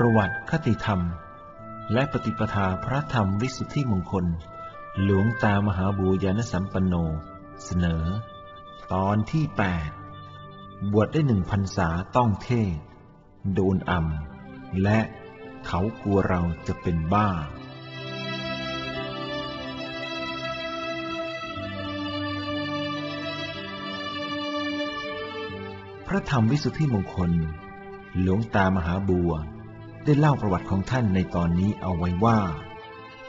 ประวัติคติธรรม และปฏิปทาพระธรรมวิสุทธิมงคล หลวงตามหาบูญาณสัมปันโน เสนอ ตอนที่ 8 บวชได้หนึ่งพรรษาต้องเทศ โดนอ่ำและเขากลัวเราจะเป็นบ้าพระธรรมวิสุทธิมงคล หลวงตามหาบัว ได้เล่าประวัติของท่านในตอนนี้เอาไว้ว่า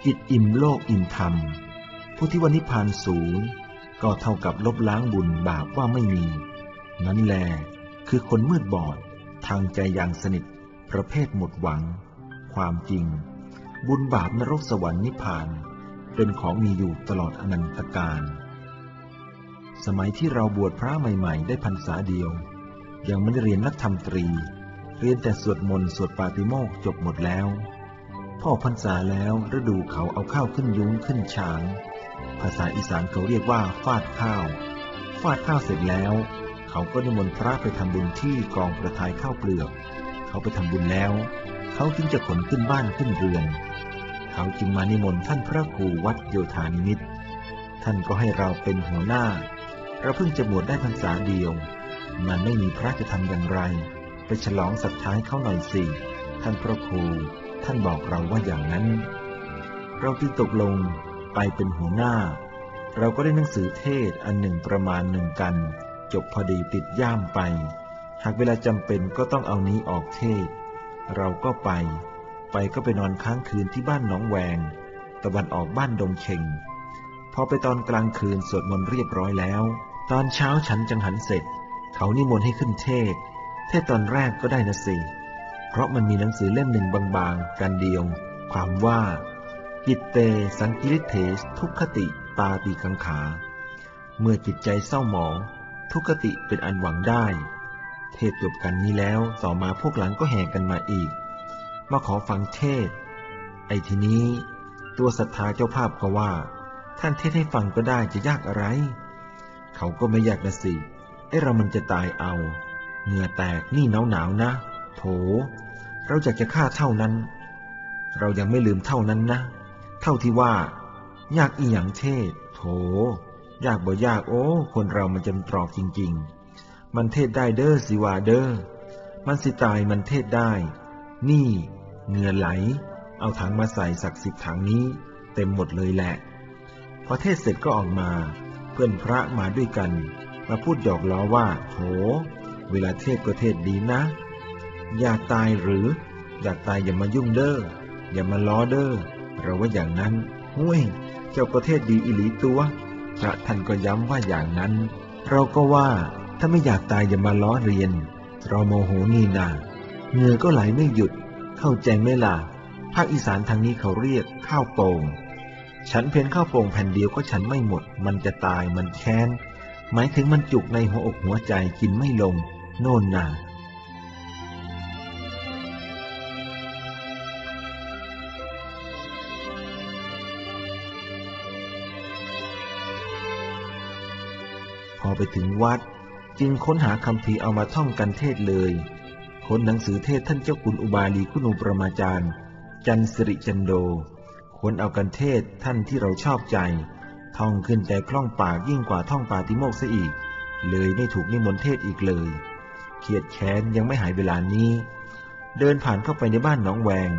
จิตอิ่มโลกอิ่มธรรม ผู้ที่วันนิพพานสูงก็เท่ากับลบล้างบุญบาปว่าไม่มี นั้นแลคือคนมืดบอด ทางใจอย่างสนิท ประเภทหมดหวัง ความจริง บุญบาปนรกสวรรค์นิพพาน เป็นของมีอยู่ตลอดอนันตการสมัยที่เราบวชพระใหม่ ๆ ได้พรรษาเดียว ยังไม่ได้เรียนนักธรรมตรี เรียนแต่สวดมนต์สวดปาติโมกข์จบหมดแล้ว พ่อพรรษาแล้วฤดูเขาเอาข้าวขึ้นยุ้งขึ้นช้าง ภาษาอีสานเขาเรียกว่าฟาดข้าว ฟาดข้าวเสร็จแล้ว เขาก็นิมนต์พระไปทำบุญที่กองประทายข้าวเปลือก เขาไปทำบุญแล้ว เขาจึงจะขนขึ้นบ้านขึ้นเรือน เขาจึงมานิมนต์ท่านพระครูวัดโยธานิมิตท่านก็ให้เราเป็นหัวหน้า เราเพิ่งจะบวชได้พรรษาเดียว มันไม่มีพระจะทำอย่างไร ไปฉลองศรัทธาให้เขาหน่อยสิ ท่านพระครู ท่านบอกเราว่าอย่างนั้น เราจึงตกลงไปเป็นหัวหน้า เราก็ได้หนังสือเทศอันหนึ่งประมาณหนึ่งกัน จบพอดีติดย่ามไป หากเวลาจำเป็นก็ต้องเอานี้ออกเทศ เราก็ไป ไปก็ไปนอนค้างคืนที่บ้านหนองแวง ตะวันออกบ้านดงเชงพอไปตอนกลางคืนสวดมนต์เรียบร้อยแล้ว ตอนเช้าฉันจังหันเสร็จ เขานิมนต์ให้ขึ้นเทศ เทศตอนแรกก็ได้นะสิ เพราะมันมีหนังสือเล่มหนึ่งบางๆ กันเดียว ความว่าจิตเตสังกิริเทสทุกขติปาปีกังขา เมื่อจิตใจเศร้าหมอง ทุกขติเป็นอันหวังได้ เทศจบกันนี้แล้วต่อมาพวกหลังก็แห่กันมาอีก มาขอฟังเทศ ไอ้ทีนี้ ตัวศรัทธาเจ้าภาพก็ว่า ท่านเทศให้ฟังก็ได้จะยากอะไร เขาก็ไม่อยากนะสิไอ้เรามันจะตายเอา เหงื่อแตกนี่หนาวหนาวนะ โถ เราอยากจะฆ่าเท่านั้น เรายังไม่ลืมเท่านั้นนะ เท่าที่ว่า ยากอีหยังเทศ โถ ยากบ่ยากโอ้ คนเรามันจำตรอกจริง ๆ มันเทศได้เด้อสิว่าเด้อ มันสิตายมันเทศได้ นี่เหงื่อไหล เอาถังมาใส่สักสิบถังนี้ เต็มหมดเลยแหละ พอเทศเสร็จก็ออกมา เพื่อนพระมาด้วยกัน มาพูดหยอกล้อว่า โถ เวลาเทศก็เทศดีนะ อยากตายหรือ อยากตายอย่ามายุ่งเด้อ อย่ามาล้อเด้อ เราว่าอย่างนั้นห้วยเจ้าก็เทศดีอิหลีตัว พระท่านก็ย้ำว่าอย่างนั้น เราก็ว่าถ้าไม่อยากตายอย่ามาล้อเรียน เราโมโหนี่นาเหงื่อก็ไหลไม่หยุด เข้าใจไหมล่ะ ภาคอีสานทางนี้เขาเรียกข้าวโป่ง ฉันเพียงข้าวโป่งแผ่นเดียวก็ฉันไม่หมด มันจะตายมันแค้น หมายถึงมันจุกในหัวอกหัวใจกินไม่ลง โน่นน่ะพอไปถึงวัดจึงค้นหาคำพีเอามาท่องกันเทศเลย ค้นหนังสือเทศท่านเจ้าคุณอุบาลีคุณูประมาจารย์ จันสิริจันโด ค้นเอากันเทศท่านที่เราชอบใจ ท่องขึ้นใจคล่องปากยิ่งกว่าท่องปาติโมกข์ซะอีก เลยไม่ถูกนิมนต์เทศอีกเลย เขียดแค้นยังไม่หายเวลานี้ เดินผ่านเข้าไปในบ้านหนองแวง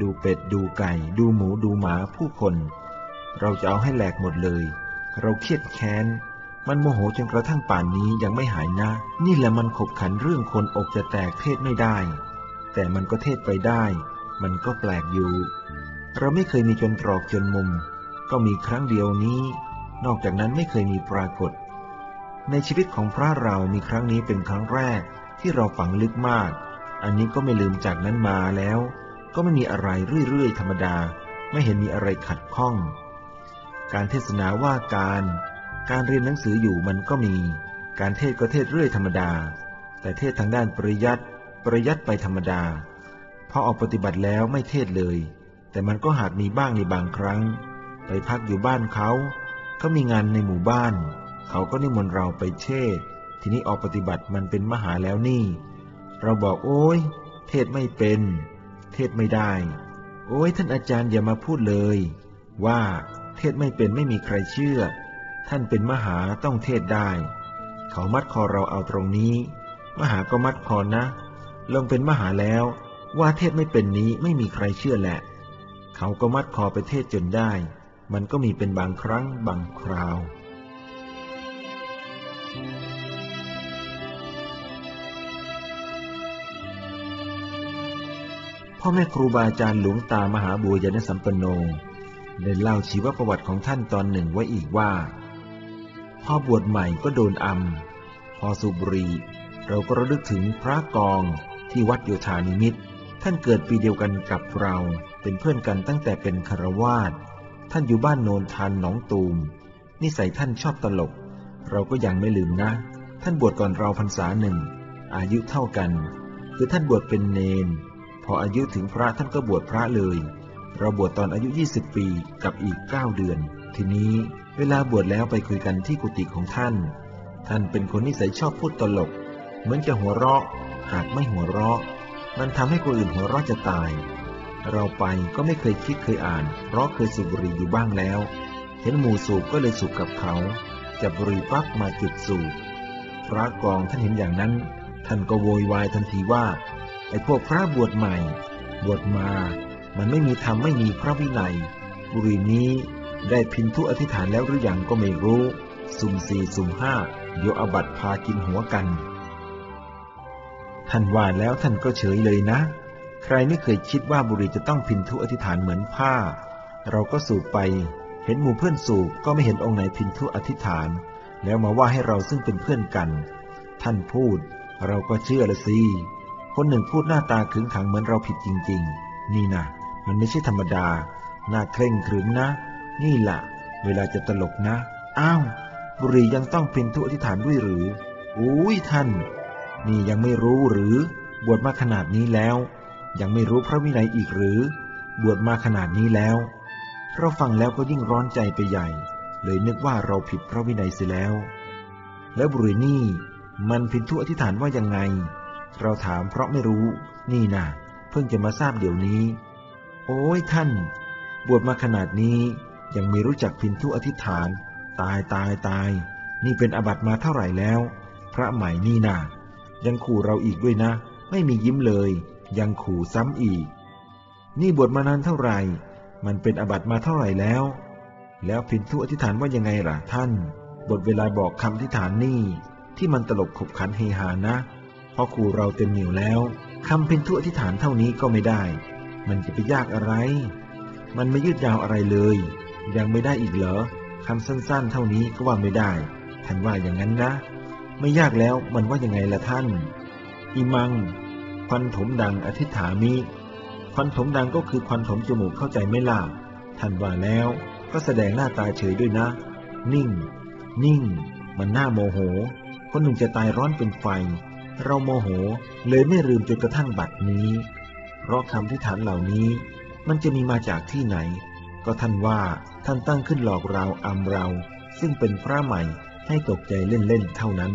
ดูเป็ดดูไก่ ดูหมูดูหมาผู้คน เราจะเอาให้แหลกหมดเลย เราเครียดแค้น มันโมโหจนกระทั่งป่านนี้ยังไม่หายนะ นี่แหละมันขบขันเรื่องคนอกจะแตกเทศไม่ได้ แต่มันก็เทศไปได้ มันก็แปลกอยู่ เราไม่เคยมีจนตรอกจนมุม ก็มีครั้งเดียวนี้ นอกจากนั้นไม่เคยมีปรากฏในชีวิตของพระเรามีครั้งนี้เป็นครั้งแรก ที่เราฝังลึกมาก อันนี้ก็ไม่ลืมจากนั้นมาแล้ว ก็ไม่มีอะไรเรื่อยๆ ธรรมดา ไม่เห็นมีอะไรขัดข้อง การเทศนาว่าการ การเรียนหนังสืออยู่มันก็มี การเทศก็เทศเรื่อยธรรมดา แต่เทศทางด้านปริยัติปริยัติไปธรรมดา พอออกปฏิบัติแล้วไม่เทศเลย แต่มันก็หากมีบ้างในบางครั้ง ไปพักอยู่บ้านเขาเขามีงานในหมู่บ้าน เขาก็นิมนต์เราไปเทศ ทีนี้ออกปฏิบัติมันเป็นมหาแล้วนี่ เราบอกโอ้ยเทศไม่เป็น เทศไม่ได้ โอ้ยท่านอาจารย์อย่ามาพูดเลย ว่าเทศไม่เป็นไม่มีใครเชื่อ ท่านเป็นมหาต้องเทศได้ เขามัดคอเราเอาตรงนี้ มหาก็มัดคอนะ ลงเป็นมหาแล้ว ว่าเทศไม่เป็นนี้ไม่มีใครเชื่อแหละ เขาก็มัดคอไปเทศจนได้ มันก็มีเป็นบางครั้งบางคราว พ่อแม่ครูบาอาจารย์หลวงตามหาบัวยานสัมปนโนได้เล่าชีวประวัติของท่านตอนหนึ่งไว้อีกว่าพ่อบวชใหม่ก็โดนอำพอสุบรีเราก็ระลึกถึงพระกองที่วัดโยธานิมิต ท่านเกิดปีเดียวกันกับเราเป็นเพื่อนกันตั้งแต่เป็นคารวาสท่านอยู่บ้านโนนทานหนองตูม นิสัยท่านชอบตลก เราก็ยังไม่ลืมนะ ท่านบวชก่อนเราพรรษาหนึ่ง อายุเท่ากัน คือท่านบวชเป็นเนน พออายุถึงพระท่านก็บวชพระเลย เราบวชตอนอายุ 20 ปีกับอีก 9 เดือน ทีนี้เวลาบวชแล้วไปคุยกันที่กุฏิของท่าน ท่านเป็นคนนิสัยชอบพูดตลก เหมือนจะหัวเราะ หากไม่หัวเราะ มันทำให้คนอื่นหัวเราะจะตาย เราไปก็ไม่เคยคิดเคยอ่าน เพราะเคยสูบบุหรี่อยู่บ้างแล้ว เห็นหมู่สูบก็เลยสูบกับเขาจับบุหรี่ปั๊บมาจุดสูบพระกองท่านเห็นอย่างนั้น ท่านก็โวยวายทันทีว่า ไอ้พวกพระบวชใหม่ บวชมา มันไม่มีธรรมไม่มีพระวินัย บุรีนี้ได้พินทุอธิษฐานแล้วหรืออยังก็ไม่รู้ สุ่มสี่สุ่มห้าโยอบัตพากินหัวกัน ท่านว่าแล้วท่านก็เฉยเลยนะ ใครไม่เคยคิดว่าบุรีจะต้องพินทุอธิษฐานเหมือนผ้า เราก็สูบไป เห็นหมู่เพื่อนสูบก็ไม่เห็นองค์ไหนพินทุอธิษฐาน แล้วมาว่าให้เราซึ่งเป็นเพื่อนกัน ท่านพูด เราก็เชื่อละสิ คนหนึ่งพูดหน้าตาขึงขังเหมือนเราผิดจริง ๆ นี่นะมันไม่ใช่ธรรมดาหน้าเคร่งขรึมนะ นี่แหละเวลาจะตลกนะ อ้าว บุรียังต้องเป็นทุอธิษฐานด้วยหรือ อุ้ยท่าน นี่ยังไม่รู้หรือบวชมาขนาดนี้แล้ว ยังไม่รู้พระวินัยอีกหรือ บวชมาขนาดนี้แล้ว เราฟังแล้วก็ยิ่งร้อนใจไปใหญ่ เลยนึกว่าเราผิดพระวินัยเสียแล้ว แล้วบุรีนี่ มันพินทุอธิษฐานว่ายังไง เราถามเพราะไม่รู้ นี่นะเพิ่งจะมาทราบเดี๋ยวนี้ โอ้ยท่าน บวชมาขนาดนี้ ยังไม่รู้จักพินทุอธิษฐาน ตายตายตาย นี่เป็นอบัตมาเท่าไหร่แล้ว พระใหม่นี่นะยังขู่เราอีกด้วยนะ ไม่มียิ้มเลย ยังขู่ซ้ำอีก นี่บวชมานานเท่าไหร่ มันเป็นอบัตมาเท่าไหร่แล้ว แล้วพินทุอธิษฐานว่ายังไงล่ะท่าน บทเวลาบอกคำอธิษฐานนี่ ที่มันตลกขบขันเฮฮานะ เพอขู่เราเต็มเหนียวแล้วคำเป็นทุอธิษฐานเท่านี้ก็ไม่ได้ มันจะไปยากอะไร มันไม่ยืดยาวอะไรเลย ยังไม่ได้อีกเหรอคำสั้นๆ เท่านี้ก็ว่าไม่ได้ ท่านว่าอย่างนั้นนะ ไม่ยากแล้วมันว่ายังไงล่ะท่าน อิมัง ควันถมดังอธิษฐามิ ควันถมดังก็คือควันถมจมูกเข้าใจไม่ล่ะ ท่านว่าแล้ว ก็แสดงหน้าตาเฉยด้วยนะ นิ่ง นิ่ง มันหน่าโมโห คนหนึ่งจะตายร้อนเป็นไฟ เราโมโหเลยไม่ลืมจนกระทั่งบัดนี้ เพราะคำที่ฐานเหล่านี้ มันจะมีมาจากที่ไหน ก็ท่านว่าท่านตั้งขึ้นหลอกเราอำเรา ซึ่งเป็นพระใหม่ให้ตกใจเล่นๆเท่านั้น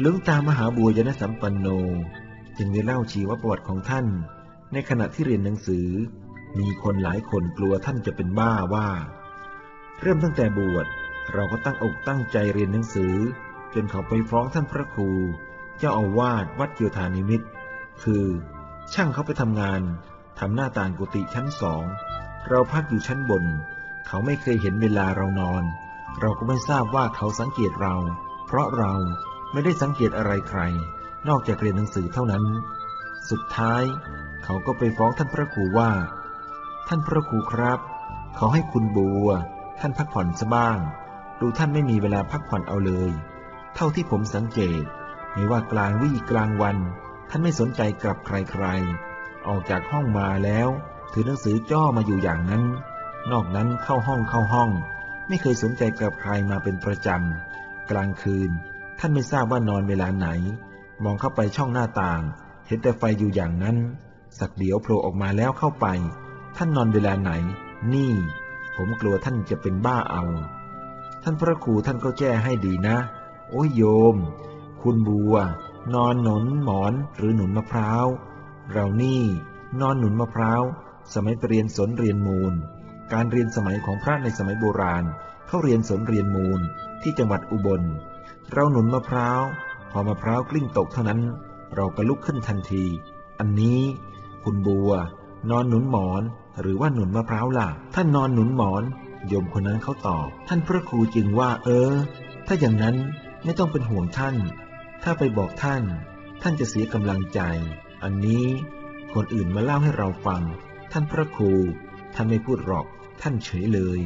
หลวงตามหาบัวยนสัมปันโน จึงได้เล่าชีวประวัติของท่าน ในขณะที่เรียนหนังสือ มีคนหลายคนกลัวท่านจะเป็นบ้าว่า เริ่มตั้งแต่บวชเราก็ตั้งอกตั้งใจเรียนหนังสือ จนเขาไปฟ้องท่านพระครู เจ้าอาวาสวัดโยวธานิมิตคือ ช่างเขาไปทำงานทำหน้าต่างกุฏิชั้นสอง เราพักอยู่ชั้นบน เขาไม่เคยเห็นเวลาเรานอน เราก็ไม่ทราบว่าเขาสังเกตเรา เพราะเราไม่ได้สังเกตอะไรใคร นอกจากเรียนหนังสือเท่านั้น สุดท้าย เขาก็ไปฟ้องท่านพระครูว่า ท่านพระครูครับขอให้คุณบัว ท่านพักผ่อนซะบ้าง ดูท่านไม่มีเวลาพักผ่อนเอาเลย เท่าที่ผมสังเกต ไม่ว่ากลางวี่กลางวัน ท่านไม่สนใจกับใครๆ ออกจากห้องมาแล้ว ถือหนังสือจ้อมาอยู่อย่างนั้น นอกนั้นเข้าห้องเข้าห้อง ไม่เคยสนใจกับใครมาเป็นประจำ กลางคืน ท่านไม่ทราบว่านอนเวลาไหน มองเข้าไปช่องหน้าต่าง เห็นแต่ไฟอยู่อย่างนั้น สักเดี๋ยวโผล่ออกมาแล้วเข้าไป ท่านนอนเวลาไหน นี่ ผมกลัวท่านจะเป็นบ้าเอา ท่านพระครูท่านก็แก้ให้ดีนะ โอ้ยโยม คุณบัว นอนหนุนหมอนหรือหนุนมะพร้าว เรานี่ นอนหนุนมะพร้าว สมัยเรียนสนเรียนมูล การเรียนสมัยของพระในสมัยโบราณ เขาเรียนสนเรียนมูลที่จังหวัดอุบล เราหนุนมะพร้าว พอมะพร้าวกลิ้งตกเท่านั้น เราก็ลุกขึ้นทันที อันนี้ คุณบัว นอนหนุนหมอน หรือว่าหนุนมะพร้าวล่ะ ท่านนอนหนุนหมอน โยมคนนั้นเขาตอบ ท่านพระครูจึงว่า เออ ถ้าอย่างนั้นไม่ต้องเป็นห่วงท่าน ถ้าไปบอกท่าน ท่านจะเสียกำลังใจ อันนี้ คนอื่นมาเล่าให้เราฟัง ท่านพระครู ท่านไม่พูดหรอก ท่านเฉยเลย